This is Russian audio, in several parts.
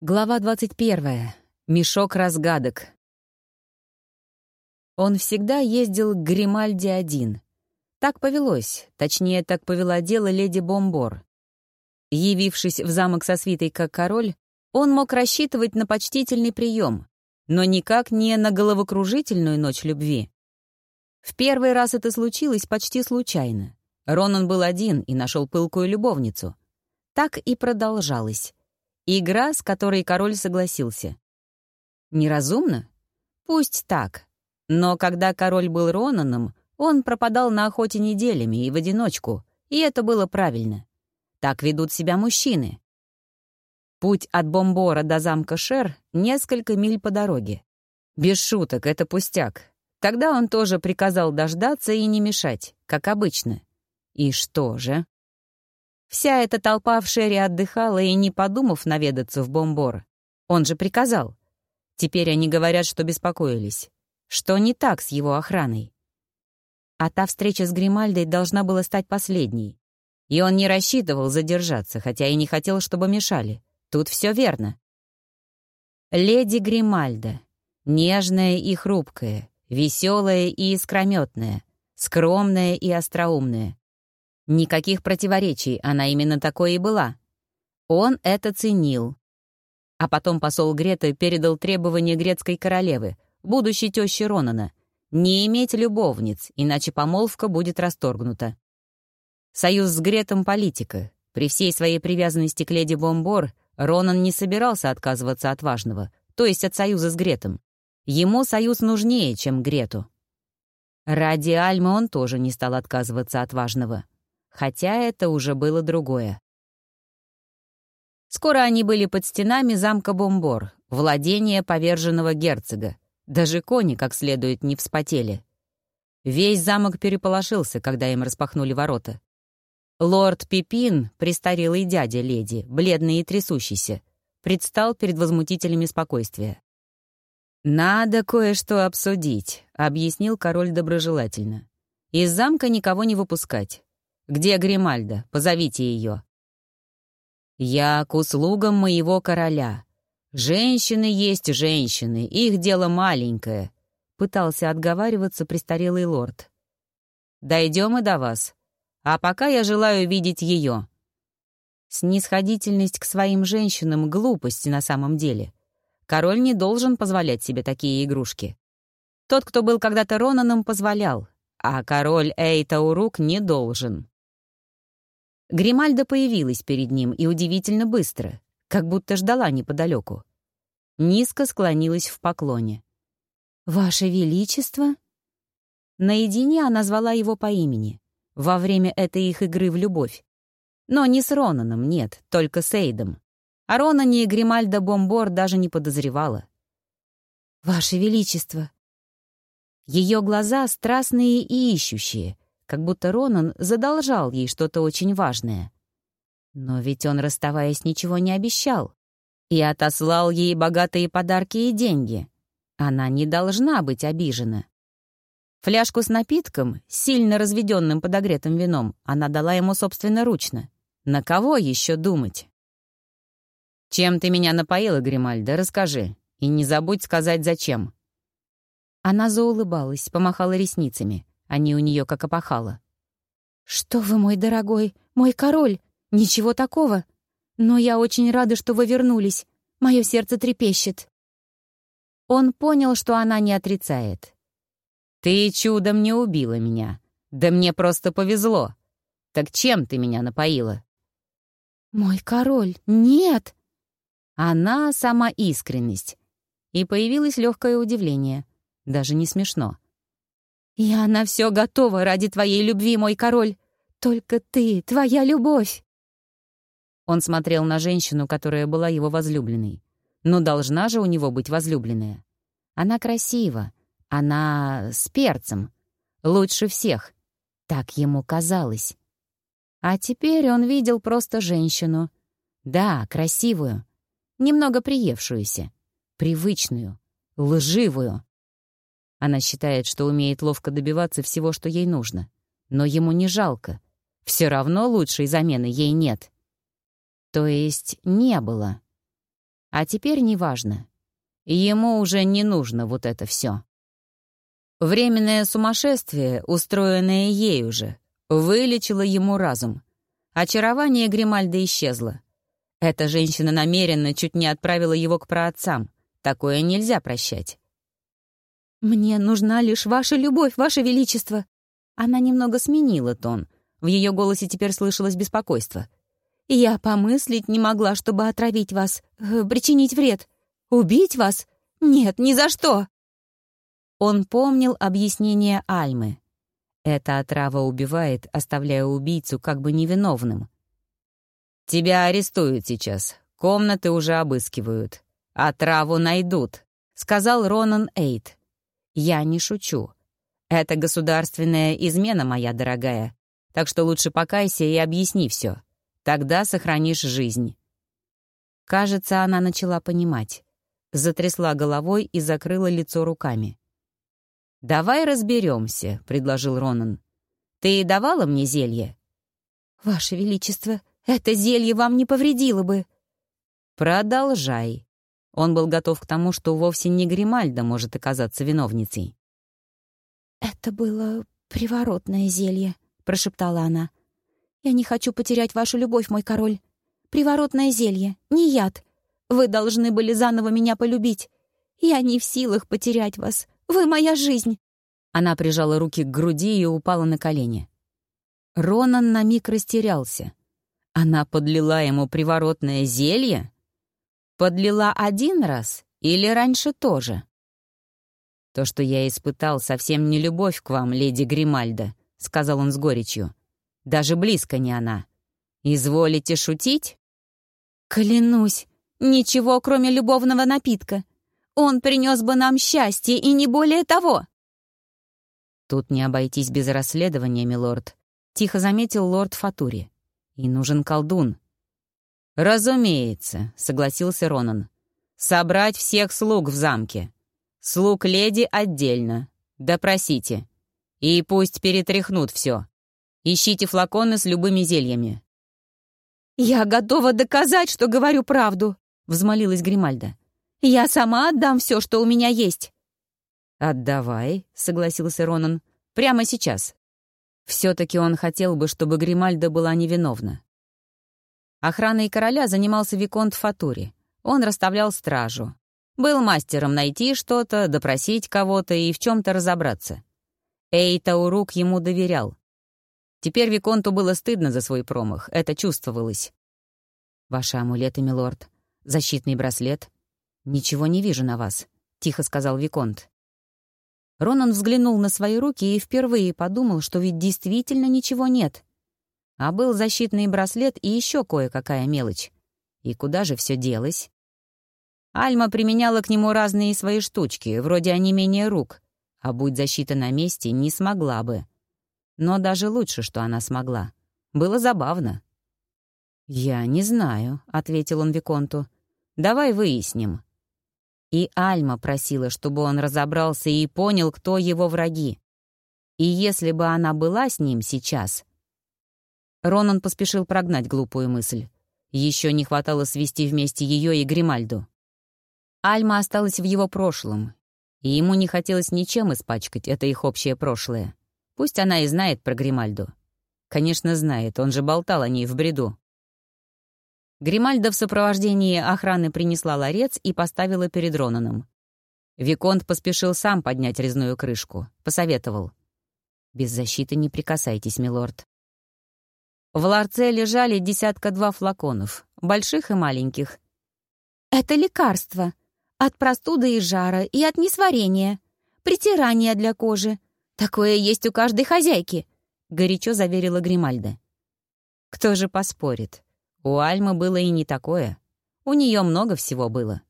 Глава 21. Мешок разгадок. Он всегда ездил к Гримальде один. Так повелось, точнее, так повела дело леди Бомбор. Явившись в замок со свитой как король, он мог рассчитывать на почтительный прием, но никак не на головокружительную ночь любви. В первый раз это случилось почти случайно. Ронан был один и нашел пылкую любовницу. Так и продолжалось. Игра, с которой король согласился. Неразумно? Пусть так. Но когда король был Ронаном, он пропадал на охоте неделями и в одиночку, и это было правильно. Так ведут себя мужчины. Путь от Бомбора до замка Шер — несколько миль по дороге. Без шуток, это пустяк. Тогда он тоже приказал дождаться и не мешать, как обычно. И что же? Вся эта толпа в шере отдыхала и, не подумав наведаться в бомбор. Он же приказал. Теперь они говорят, что беспокоились. Что не так с его охраной? А та встреча с Гримальдой должна была стать последней. И он не рассчитывал задержаться, хотя и не хотел, чтобы мешали. Тут все верно. Леди Гримальда. Нежная и хрупкая, веселая и искрометная, скромная и остроумная. Никаких противоречий, она именно такой и была. Он это ценил. А потом посол Грета передал требования грецкой королевы, будущей тещи Ронана, не иметь любовниц, иначе помолвка будет расторгнута. Союз с Гретом — политика. При всей своей привязанности к леди Бомбор Ронан не собирался отказываться от важного, то есть от союза с Гретом. Ему союз нужнее, чем Грету. Ради Альмы он тоже не стал отказываться от важного хотя это уже было другое. Скоро они были под стенами замка Бомбор, владения поверженного герцога. Даже кони как следует не вспотели. Весь замок переполошился, когда им распахнули ворота. Лорд Пипин, престарелый дядя леди, бледный и трясущийся, предстал перед возмутителями спокойствия. «Надо кое-что обсудить», — объяснил король доброжелательно. «Из замка никого не выпускать. Где Гримальда? Позовите ее». «Я к услугам моего короля. Женщины есть женщины, их дело маленькое», — пытался отговариваться престарелый лорд. «Дойдем и до вас. А пока я желаю видеть ее». Снисходительность к своим женщинам — глупость на самом деле. Король не должен позволять себе такие игрушки. Тот, кто был когда-то Ронаном, позволял, а король Эйтаурук не должен. Гримальда появилась перед ним и удивительно быстро, как будто ждала неподалеку. Низко склонилась в поклоне. «Ваше Величество?» Наедине она звала его по имени, во время этой их игры в любовь. Но не с Ронаном, нет, только с Эйдом. О Ронане Гримальда Бомбор даже не подозревала. «Ваше Величество!» Ее глаза страстные и ищущие, как будто Ронан задолжал ей что-то очень важное. Но ведь он, расставаясь, ничего не обещал. И отослал ей богатые подарки и деньги. Она не должна быть обижена. Фляжку с напитком, сильно разведенным подогретым вином, она дала ему собственноручно. На кого еще думать? «Чем ты меня напоила, Гримальда, расскажи. И не забудь сказать, зачем». Она заулыбалась, помахала ресницами. Они у нее как опахало. «Что вы, мой дорогой, мой король? Ничего такого. Но я очень рада, что вы вернулись. Мое сердце трепещет». Он понял, что она не отрицает. «Ты чудом не убила меня. Да мне просто повезло. Так чем ты меня напоила?» «Мой король, нет!» Она сама искренность. И появилось легкое удивление. Даже не смешно. «Я на все готова ради твоей любви, мой король. Только ты, твоя любовь!» Он смотрел на женщину, которая была его возлюбленной. Но должна же у него быть возлюбленная. Она красива, она с перцем. Лучше всех. Так ему казалось. А теперь он видел просто женщину. Да, красивую. Немного приевшуюся. Привычную. Лживую. Она считает, что умеет ловко добиваться всего, что ей нужно. Но ему не жалко. Все равно лучшей замены ей нет. То есть не было. А теперь неважно. Ему уже не нужно вот это все. Временное сумасшествие, устроенное ей уже, вылечило ему разум. Очарование Гримальда исчезло. Эта женщина намеренно чуть не отправила его к праотцам. Такое нельзя прощать. «Мне нужна лишь ваша любовь, ваше величество!» Она немного сменила тон. В ее голосе теперь слышалось беспокойство. «Я помыслить не могла, чтобы отравить вас, э, причинить вред. Убить вас? Нет, ни за что!» Он помнил объяснение Альмы. Эта отрава убивает, оставляя убийцу как бы невиновным. «Тебя арестуют сейчас. Комнаты уже обыскивают. Отраву найдут», — сказал Ронан Эйт. «Я не шучу. Это государственная измена, моя дорогая. Так что лучше покайся и объясни все. Тогда сохранишь жизнь». Кажется, она начала понимать. Затрясла головой и закрыла лицо руками. «Давай разберемся», — предложил Ронан. «Ты давала мне зелье?» «Ваше Величество, это зелье вам не повредило бы». «Продолжай». Он был готов к тому, что вовсе не Гримальда может оказаться виновницей. «Это было приворотное зелье», — прошептала она. «Я не хочу потерять вашу любовь, мой король. Приворотное зелье, не яд. Вы должны были заново меня полюбить. Я не в силах потерять вас. Вы моя жизнь!» Она прижала руки к груди и упала на колени. Ронан на миг растерялся. Она подлила ему приворотное зелье? Подлила один раз или раньше тоже? «То, что я испытал, совсем не любовь к вам, леди Гримальда», — сказал он с горечью. «Даже близко не она. Изволите шутить?» «Клянусь, ничего, кроме любовного напитка. Он принес бы нам счастье, и не более того!» «Тут не обойтись без расследования, милорд», — тихо заметил лорд Фатури. «И нужен колдун». «Разумеется», — согласился Ронан. «Собрать всех слуг в замке. Слуг леди отдельно. Допросите. И пусть перетряхнут все. Ищите флаконы с любыми зельями». «Я готова доказать, что говорю правду», — взмолилась Гримальда. Я сама отдам все, что у меня есть». «Отдавай», — согласился Ронан, — «прямо сейчас». Все-таки он хотел бы, чтобы Гримальда была невиновна. Охраной короля занимался Виконт Фатури. Он расставлял стражу. Был мастером найти что-то, допросить кого-то и в чем-то разобраться. Эйтаурук ему доверял. Теперь Виконту было стыдно за свой промах, это чувствовалось. «Ваши амулеты, милорд, защитный браслет, «Ничего не вижу на вас», — тихо сказал Виконт. Ронан взглянул на свои руки и впервые подумал, что ведь действительно ничего нет. А был защитный браслет и еще кое-какая мелочь. И куда же все делось? Альма применяла к нему разные свои штучки, вроде онемения рук, а будь защита на месте, не смогла бы. Но даже лучше, что она смогла. Было забавно. «Я не знаю», — ответил он Виконту. «Давай выясним». И Альма просила, чтобы он разобрался и понял, кто его враги. И если бы она была с ним сейчас... Ронан поспешил прогнать глупую мысль. Еще не хватало свести вместе ее и Гримальду. Альма осталась в его прошлом, и ему не хотелось ничем испачкать это их общее прошлое. Пусть она и знает про Гримальду. Конечно, знает, он же болтал о ней в бреду. Гримальда в сопровождении охраны принесла ларец и поставила перед Ронаном. Виконт поспешил сам поднять резную крышку. Посоветовал. «Без защиты не прикасайтесь, милорд». В ларце лежали десятка-два флаконов, больших и маленьких. «Это лекарство. От простуды и жара, и от несварения. Притирание для кожи. Такое есть у каждой хозяйки», — горячо заверила Гримальда. «Кто же поспорит?» У Альмы было и не такое. У нее много всего было.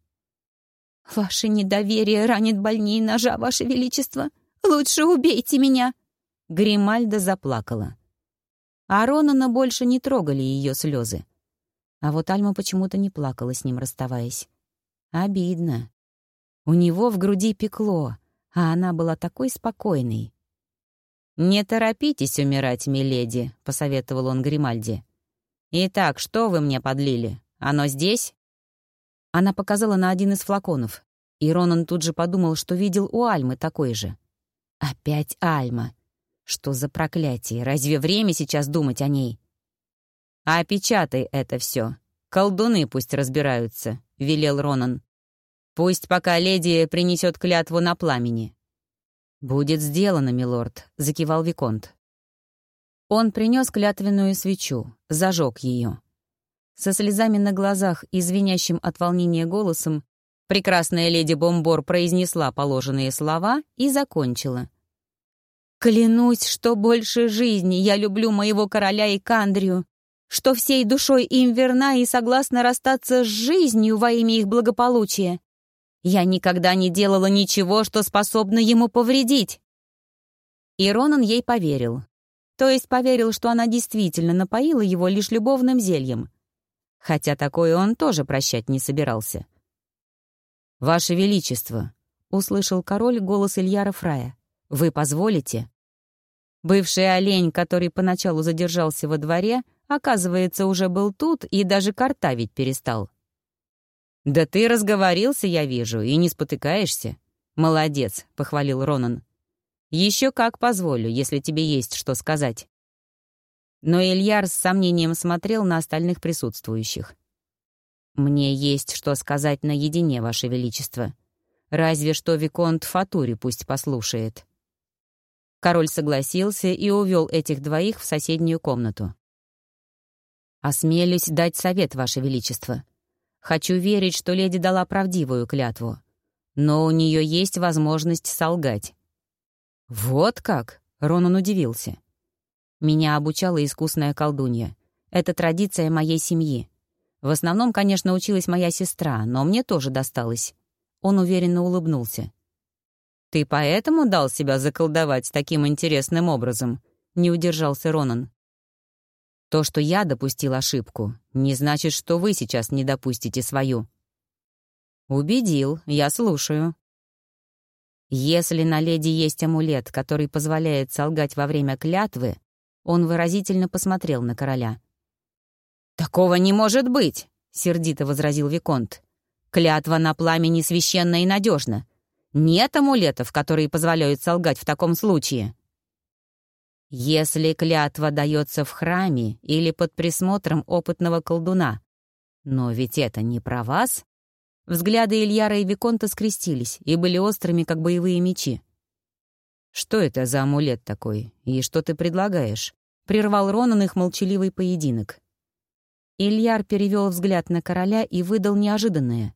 «Ваше недоверие ранит больнее ножа, Ваше Величество. Лучше убейте меня!» Гримальда заплакала. А Ронана больше не трогали ее слезы. А вот Альма почему-то не плакала с ним, расставаясь. Обидно. У него в груди пекло, а она была такой спокойной. «Не торопитесь умирать, миледи», — посоветовал он Гримальде. «Итак, что вы мне подлили? Оно здесь?» Она показала на один из флаконов, и Ронан тут же подумал, что видел у Альмы такой же. Опять Альма. Что за проклятие? Разве время сейчас думать о ней? А «Опечатай это все. Колдуны пусть разбираются», — велел Ронан. «Пусть пока леди принесет клятву на пламени». «Будет сделано, милорд», — закивал Виконт. Он принес клятвенную свечу, зажег ее. Со слезами на глазах и звенящим от волнения голосом прекрасная леди Бомбор произнесла положенные слова и закончила. «Клянусь, что больше жизни я люблю моего короля и Кандрию, что всей душой им верна и согласна расстаться с жизнью во имя их благополучия. Я никогда не делала ничего, что способно ему повредить. И Ронан ей поверил. То есть поверил, что она действительно напоила его лишь любовным зельем. Хотя такое он тоже прощать не собирался. «Ваше Величество», — услышал король голос Ильяра Фрая, — «вы позволите?» Бывший олень, который поначалу задержался во дворе, — Оказывается, уже был тут и даже картавить перестал. «Да ты разговорился, я вижу, и не спотыкаешься. Молодец», — похвалил Ронан. «Еще как позволю, если тебе есть что сказать». Но Ильяр с сомнением смотрел на остальных присутствующих. «Мне есть что сказать наедине, Ваше Величество. Разве что Виконт Фатури пусть послушает». Король согласился и увел этих двоих в соседнюю комнату. «Осмелюсь дать совет, Ваше Величество. Хочу верить, что леди дала правдивую клятву. Но у нее есть возможность солгать». «Вот как?» — Ронан удивился. «Меня обучала искусная колдунья. Это традиция моей семьи. В основном, конечно, училась моя сестра, но мне тоже досталось». Он уверенно улыбнулся. «Ты поэтому дал себя заколдовать таким интересным образом?» — не удержался Ронан. То, что я допустил ошибку, не значит, что вы сейчас не допустите свою. Убедил, я слушаю. Если на леди есть амулет, который позволяет солгать во время клятвы, он выразительно посмотрел на короля. «Такого не может быть!» — сердито возразил Виконт. «Клятва на пламени священна и надежна. Нет амулетов, которые позволяют солгать в таком случае». Если клятва дается в храме или под присмотром опытного колдуна. Но ведь это не про вас. Взгляды Ильяра и Виконта скрестились и были острыми, как боевые мечи. «Что это за амулет такой? И что ты предлагаешь?» — прервал Ронан их молчаливый поединок. Ильяр перевел взгляд на короля и выдал неожиданное.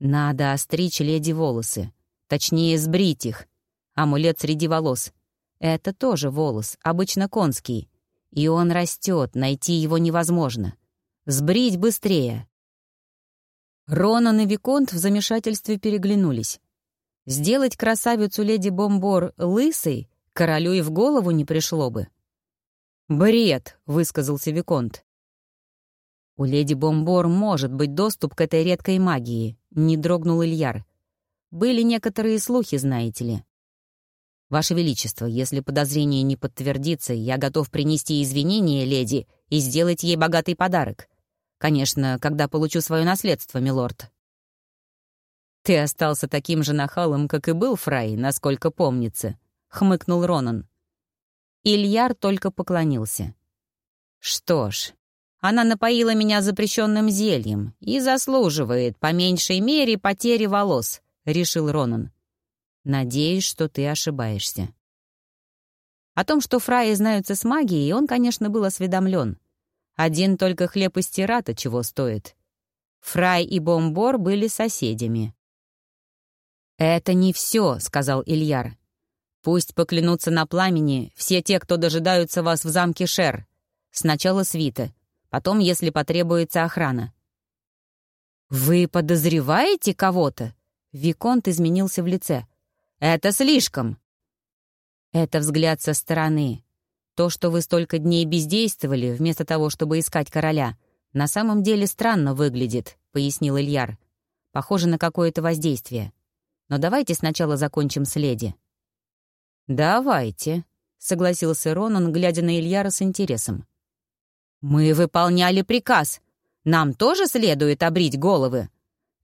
«Надо остричь леди волосы. Точнее, сбрить их. Амулет среди волос. Это тоже волос, обычно конский. И он растет, найти его невозможно. Сбрить быстрее. Ронан и Виконт в замешательстве переглянулись. Сделать красавицу леди Бомбор лысой королю и в голову не пришло бы. «Бред», — высказался Виконт. «У леди Бомбор может быть доступ к этой редкой магии», — не дрогнул Ильяр. «Были некоторые слухи, знаете ли. «Ваше Величество, если подозрение не подтвердится, я готов принести извинения леди и сделать ей богатый подарок. Конечно, когда получу свое наследство, милорд». «Ты остался таким же нахалом, как и был Фрай, насколько помнится», — хмыкнул Ронан. Ильяр только поклонился. «Что ж, она напоила меня запрещенным зельем и заслуживает, по меньшей мере, потери волос», — решил Ронан. Надеюсь, что ты ошибаешься. О том, что фраи знаются с магией, он, конечно, был осведомлен. Один только хлеб из тирата чего стоит. Фрай и Бомбор были соседями. «Это не все», — сказал Ильяр. «Пусть поклянутся на пламени все те, кто дожидаются вас в замке Шер. Сначала свита, потом, если потребуется, охрана». «Вы подозреваете кого-то?» Виконт изменился в лице. Это слишком!» Это взгляд со стороны. То, что вы столько дней бездействовали, вместо того, чтобы искать короля, на самом деле странно выглядит, — пояснил Ильяр. Похоже на какое-то воздействие. Но давайте сначала закончим с леди. «Давайте», — согласился Ронан, глядя на Ильяра с интересом. «Мы выполняли приказ. Нам тоже следует обрить головы.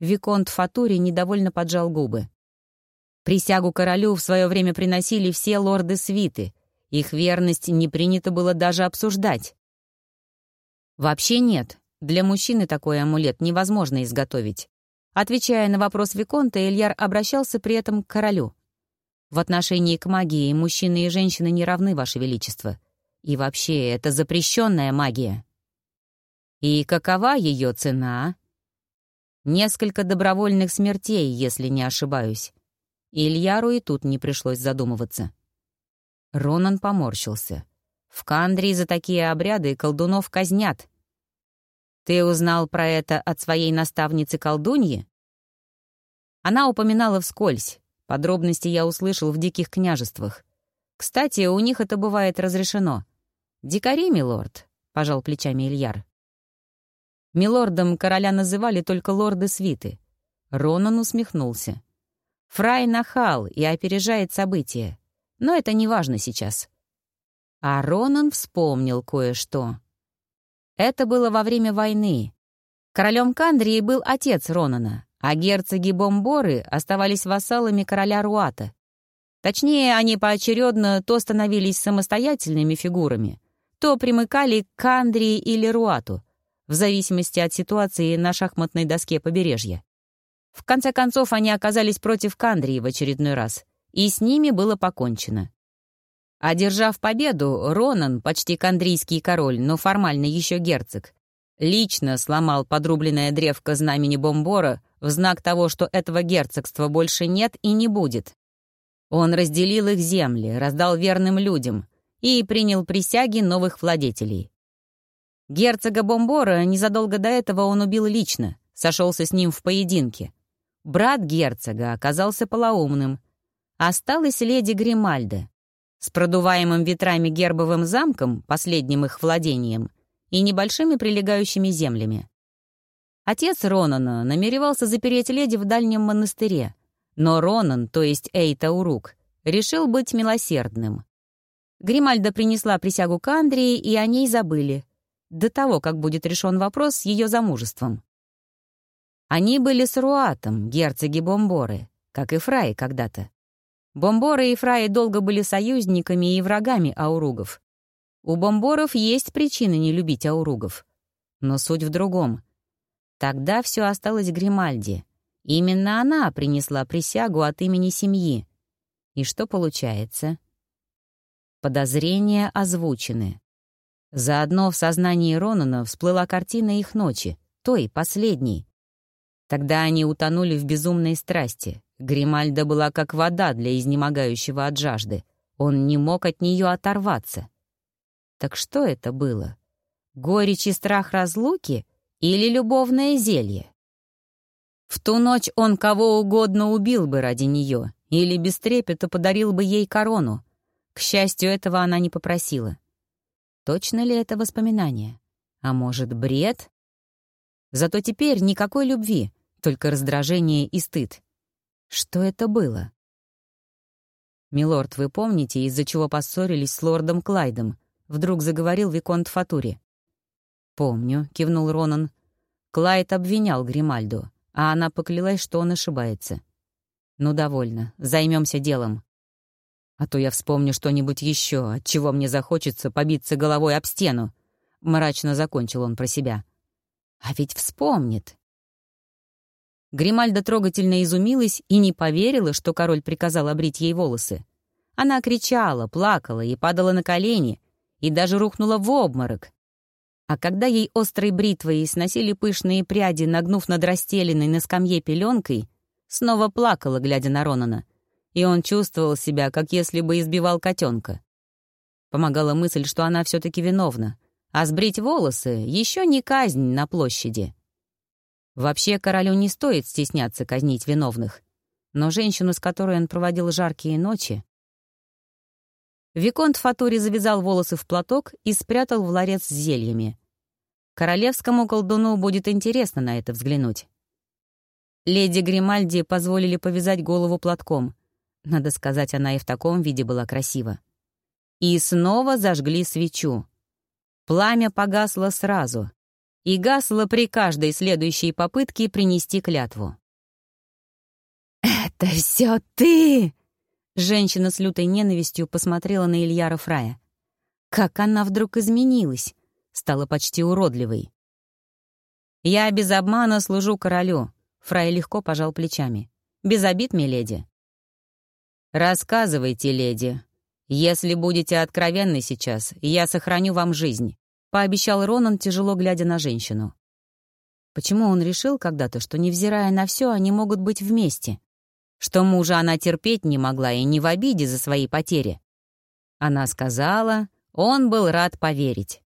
Виконт Фатури недовольно поджал губы. Присягу королю в свое время приносили все лорды свиты. Их верность не принято было даже обсуждать. Вообще нет. Для мужчины такой амулет невозможно изготовить. Отвечая на вопрос Виконта, Ильяр обращался при этом к королю. «В отношении к магии мужчины и женщины не равны, Ваше Величество. И вообще, это запрещенная магия». «И какова ее цена?» «Несколько добровольных смертей, если не ошибаюсь». Ильяру и тут не пришлось задумываться. Ронан поморщился. «В Кандрии за такие обряды колдунов казнят. «Ты узнал про это от своей наставницы-колдуньи?» Она упоминала вскользь. Подробности я услышал в диких княжествах. Кстати, у них это бывает разрешено. «Дикари, милорд», — пожал плечами Ильяр. Милордом короля называли только лорды свиты. Ронан усмехнулся. Фрай нахал и опережает события. Но это не важно сейчас. А Ронан вспомнил кое-что. Это было во время войны. Королем Кандрии был отец Ронана, а герцоги Бомборы оставались вассалами короля Руата. Точнее, они поочередно то становились самостоятельными фигурами, то примыкали к Кандрии или Руату, в зависимости от ситуации на шахматной доске побережья. В конце концов, они оказались против Кандрии в очередной раз, и с ними было покончено. Одержав победу, Ронан, почти кандрийский король, но формально еще герцог, лично сломал подрубленное древко знамени Бомбора в знак того, что этого герцогства больше нет и не будет. Он разделил их земли, раздал верным людям и принял присяги новых владетелей. Герцога Бомбора незадолго до этого он убил лично, сошелся с ним в поединке. Брат герцога оказался полоумным. Осталась леди Гримальда — с продуваемым ветрами гербовым замком, последним их владением, и небольшими прилегающими землями. Отец Ронана намеревался запереть леди в дальнем монастыре, но Ронан, то есть Эйта Урук, решил быть милосердным. Гримальда принесла присягу к Андрии, и о ней забыли, до того, как будет решен вопрос с ее замужеством. Они были с Руатом, герцоги Бомборы, как и Фрай когда-то. Бомборы и Фраи долго были союзниками и врагами ауругов. У бомборов есть причины не любить ауругов. Но суть в другом. Тогда все осталось Гримальде. Именно она принесла присягу от имени семьи. И что получается? Подозрения озвучены. Заодно в сознании Ронана всплыла картина их ночи, той, последней. Тогда они утонули в безумной страсти, Гримальда была как вода для изнемогающего от жажды. Он не мог от нее оторваться. Так что это было? Горечь и страх разлуки или любовное зелье? В ту ночь он кого угодно убил бы ради нее или без трепета подарил бы ей корону. К счастью, этого она не попросила. Точно ли это воспоминание? А может, бред? Зато теперь никакой любви, только раздражение и стыд. Что это было? «Милорд, вы помните, из-за чего поссорились с лордом Клайдом?» — вдруг заговорил Виконт Фатури. «Помню», — кивнул Ронан. Клайд обвинял Гримальду, а она поклялась, что он ошибается. «Ну, довольно. Займемся делом. А то я вспомню что-нибудь еще, от чего мне захочется побиться головой об стену», — мрачно закончил он про себя. «А ведь вспомнит. Гримальда трогательно изумилась и не поверила, что король приказал обрить ей волосы. Она кричала, плакала и падала на колени, и даже рухнула в обморок. А когда ей острой бритвой сносили пышные пряди, нагнув над расстеленной на скамье пеленкой, снова плакала, глядя на Ронана, и он чувствовал себя, как если бы избивал котенка. Помогала мысль, что она все таки виновна, а сбрить волосы — еще не казнь на площади. Вообще, королю не стоит стесняться казнить виновных. Но женщину, с которой он проводил жаркие ночи... Виконт Фатури завязал волосы в платок и спрятал в ларец с зельями. Королевскому колдуну будет интересно на это взглянуть. Леди Гримальди позволили повязать голову платком. Надо сказать, она и в таком виде была красива. И снова зажгли свечу. Пламя погасло сразу. и гасла при каждой следующей попытке принести клятву. «Это все ты!» Женщина с лютой ненавистью посмотрела на Ильяра Фрая. Как она вдруг изменилась, стала почти уродливой. «Я без обмана служу королю», — Фрай легко пожал плечами. «Без обид, миледи». «Рассказывайте, леди. Если будете откровенны сейчас, я сохраню вам жизнь», — пообещал Ронан, тяжело глядя на женщину. Почему он решил когда-то, что, невзирая на все, они могут быть вместе? Что мужа она терпеть не могла и не в обиде за свои потери? Она сказала, он был рад поверить.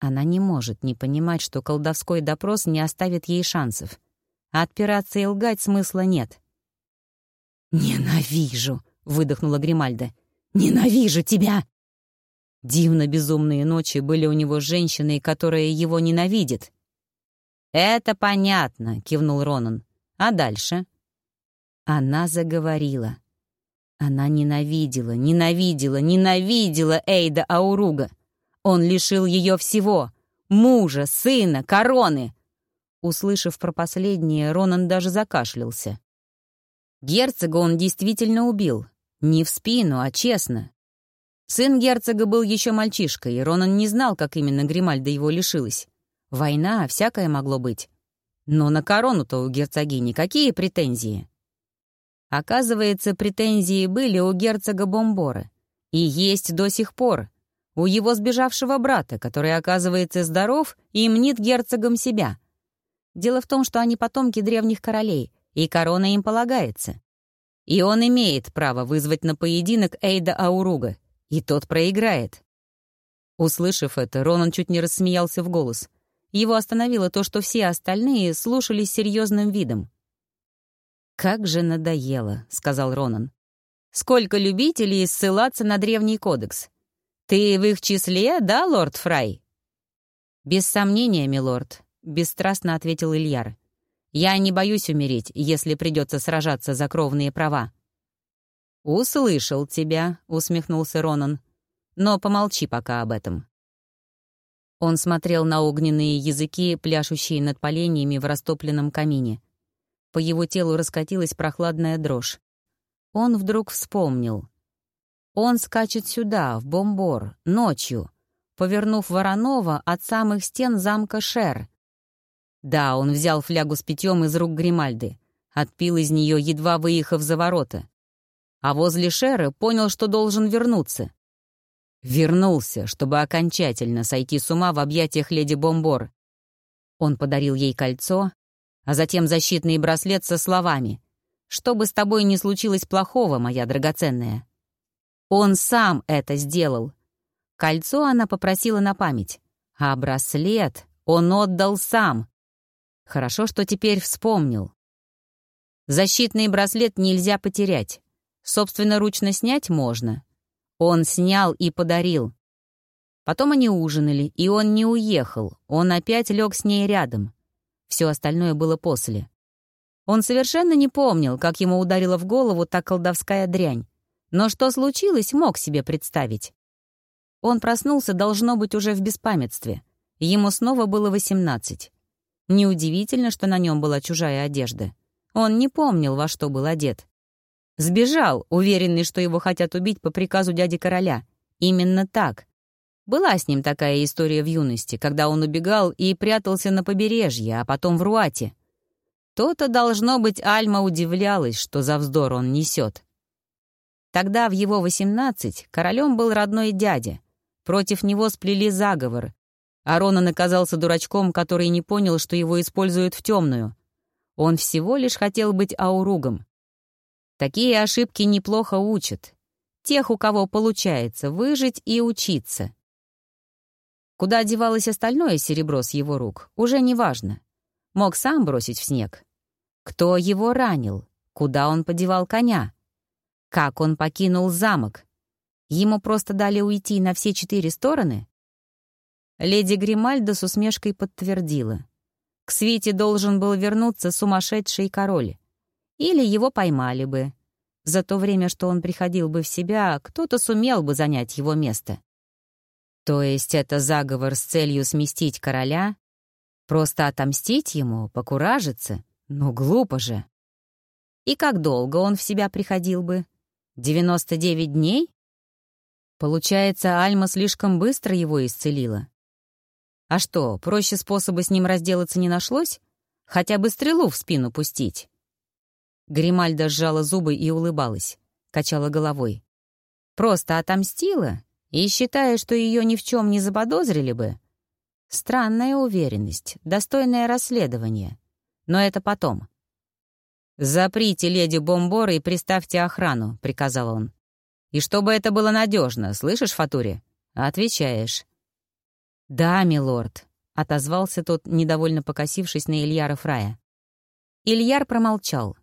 Она не может не понимать, что колдовской допрос не оставит ей шансов. Отпираться и лгать смысла нет. «Ненавижу!» — выдохнула Гримальда. «Ненавижу тебя!» Дивно безумные ночи были у него с женщиной, которая его ненавидит. «Это понятно», — кивнул Ронан. «А дальше?» Она заговорила. Она ненавидела, ненавидела, ненавидела Эйда Ауруга. Он лишил ее всего — мужа, сына, короны. Услышав про последнее, Ронан даже закашлялся. Герцога он действительно убил. Не в спину, а честно. Сын герцога был еще мальчишкой, и Ронан не знал, как именно Гримальда его лишилась. Война, всякое могло быть. Но на корону-то у герцогини какие претензии? Оказывается, претензии были у герцога Бомбора. И есть до сих пор у его сбежавшего брата, который, оказывается, здоров и мнит герцогом себя. Дело в том, что они потомки древних королей, и корона им полагается. И он имеет право вызвать на поединок Эйда Ауруга, и тот проиграет. Услышав это, Ронан чуть не рассмеялся в голос. Его остановило то, что все остальные слушались серьезным видом. «Как же надоело», — сказал Ронан. «Сколько любителей ссылаться на древний кодекс. «Ты в их числе, да, лорд Фрай?» «Без сомнения, милорд», — бесстрастно ответил Ильяр. «Я не боюсь умереть, если придется сражаться за кровные права». «Услышал тебя», — усмехнулся Ронан. «Но помолчи пока об этом». Он смотрел на огненные языки, пляшущие над поленьями в растопленном камине. По его телу раскатилась прохладная дрожь. Он вдруг вспомнил. Он скачет сюда, в Бомбор, ночью, повернув Воронова от самых стен замка Шер. Да, он взял флягу с питьем из рук Гримальды, отпил из нее, едва выехав за ворота. А возле Шеры понял, что должен вернуться. Вернулся, чтобы окончательно сойти с ума в объятиях леди Бомбор. Он подарил ей кольцо, а затем защитный браслет со словами «Что бы с тобой ни случилось плохого, моя драгоценная, он сам это сделал. Кольцо она попросила на память, а браслет он отдал сам. Хорошо, что теперь вспомнил. Защитный браслет нельзя потерять. Собственноручно снять можно. Он снял и подарил. Потом они ужинали, и он не уехал. Он опять лег с ней рядом. Все остальное было после. Он совершенно не помнил, как ему ударила в голову та колдовская дрянь. Но что случилось, мог себе представить. Он проснулся, должно быть, уже в беспамятстве. Ему снова было восемнадцать. Неудивительно, что на нем была чужая одежда. Он не помнил, во что был одет. Сбежал, уверенный, что его хотят убить по приказу дяди короля. Именно так. Была с ним такая история в юности, когда он убегал и прятался на побережье, а потом в Руате. То-то, должно быть, Альма удивлялась, что за вздор он несет. Тогда, в его восемнадцать, королем был родной дядя. Против него сплели заговор. А Ронан оказался дурачком, который не понял, что его используют в темную. Он всего лишь хотел быть ауругом. Такие ошибки неплохо учат. Тех, у кого получается выжить и учиться. Куда девалось остальное серебро с его рук, уже не важно. Мог сам бросить в снег. Кто его ранил? Куда он подевал коня? Как он покинул замок? Ему просто дали уйти на все четыре стороны? Леди Гримальда с усмешкой подтвердила. К свете должен был вернуться сумасшедший король. Или его поймали бы. За то время, что он приходил бы в себя, кто-то сумел бы занять его место. То есть это заговор с целью сместить короля Просто отомстить ему, покуражиться? Ну, глупо же. И как долго он в себя приходил бы? 99 дней? Получается, Альма слишком быстро его исцелила. А что, проще способа с ним разделаться не нашлось? Хотя бы стрелу в спину пустить. Гримальда сжала зубы и улыбалась, качала головой. Просто отомстила и считая, что ее ни в чем не заподозрили бы. Странная уверенность, достойное расследование. Но это потом. «Заприте леди Бомбора и приставьте охрану», — приказал он. «И чтобы это было надежно, слышишь, Фатури?» «Отвечаешь». «Да, милорд», — отозвался тот, недовольно покосившись на Ильяра Фрая. Ильяр промолчал.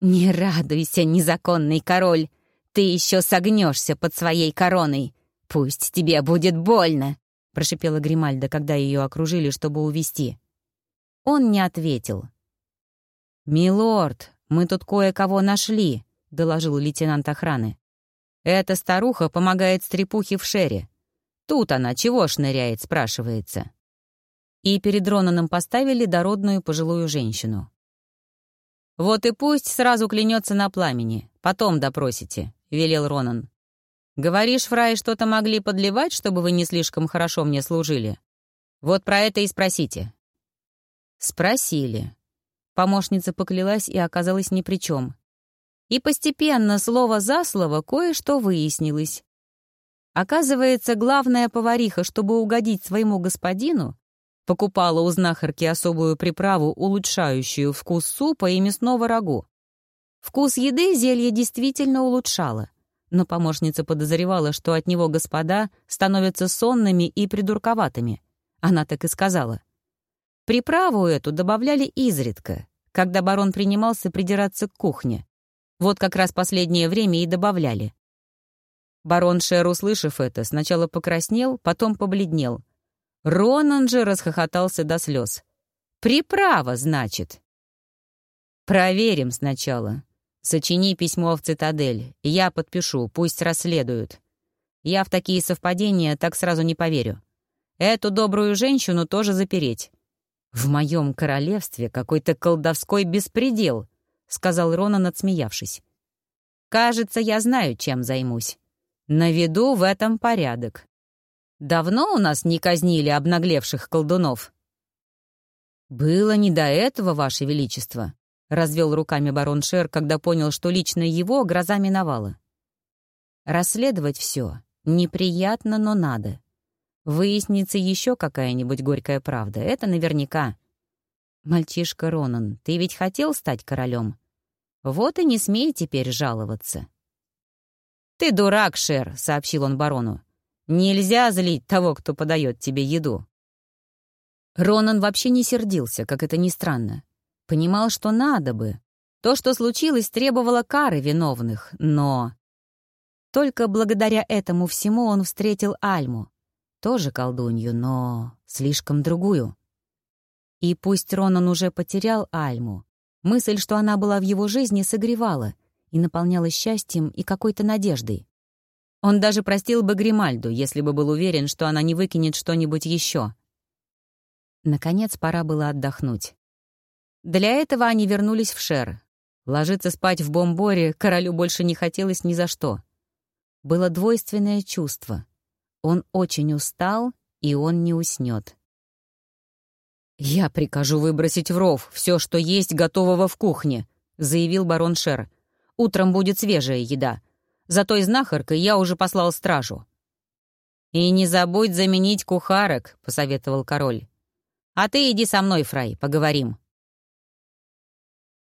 «Не радуйся, незаконный король! Ты еще согнешься под своей короной! Пусть тебе будет больно!» — прошипела Гримальда, когда ее окружили, чтобы увести. Он не ответил. «Милорд, мы тут кое-кого нашли», — доложил лейтенант охраны. «Эта старуха помогает стрепухе в шере. Тут она чего шныряет, спрашивается». И перед Ронаном поставили дородную пожилую женщину. «Вот и пусть сразу клянется на пламени, потом допросите», — велел Ронан. «Говоришь, Фрай, что-то могли подливать, чтобы вы не слишком хорошо мне служили? Вот про это и спросите». Спросили. Помощница поклялась и оказалась ни при чем. И постепенно, слово за слово, кое-что выяснилось. Оказывается, главная повариха, чтобы угодить своему господину, Покупала у знахарки особую приправу, улучшающую вкус супа и мясного рагу. Вкус еды зелье действительно улучшало, но помощница подозревала, что от него господа становятся сонными и придурковатыми. Она так и сказала. Приправу эту добавляли изредка, когда барон принимался придираться к кухне. Вот как раз последнее время и добавляли. Барон Шер, услышав это, сначала покраснел, потом побледнел, Ронан же расхохотался до слез. «Приправа, значит?» «Проверим сначала. Сочини письмо в цитадель. Я подпишу, пусть расследуют. Я в такие совпадения так сразу не поверю. Эту добрую женщину тоже запереть. В моем королевстве какой-то колдовской беспредел», — сказал Ронан, отсмеявшись. «Кажется, я знаю, чем займусь. Наведу в этом порядок. Давно у нас не казнили обнаглевших колдунов?» «Было не до этого, Ваше Величество», — развел руками барон Шер, когда понял, что лично его гроза миновала. «Расследовать все неприятно, но надо. Выяснится еще какая-нибудь горькая правда, это наверняка. Мальчишка Ронан, ты ведь хотел стать королем? Вот и не смей теперь жаловаться». «Ты дурак, Шер», — сообщил он барону. Нельзя злить того, кто подает тебе еду. Ронан вообще не сердился, как это ни странно. Понимал, что надо бы. То, что случилось, требовало кары виновных, но... Только благодаря этому всему он встретил Альму. Тоже колдунью, но слишком другую. И пусть Ронан уже потерял Альму, мысль, что она была в его жизни, согревала и наполняла счастьем и какой-то надеждой. Он даже простил бы Гримальду, если бы был уверен, что она не выкинет что-нибудь еще. Наконец, пора было отдохнуть. Для этого они вернулись в Шер. Ложиться спать в Бомборе королю больше не хотелось ни за что. Было двойственное чувство. Он очень устал, и он не уснет. «Я прикажу выбросить в ров все, что есть готового в кухне», — заявил барон Шер. «Утром будет свежая еда. За той знахаркой я уже послал стражу». «И не забудь заменить кухарок», — посоветовал король. «А ты иди со мной, Фрай, поговорим».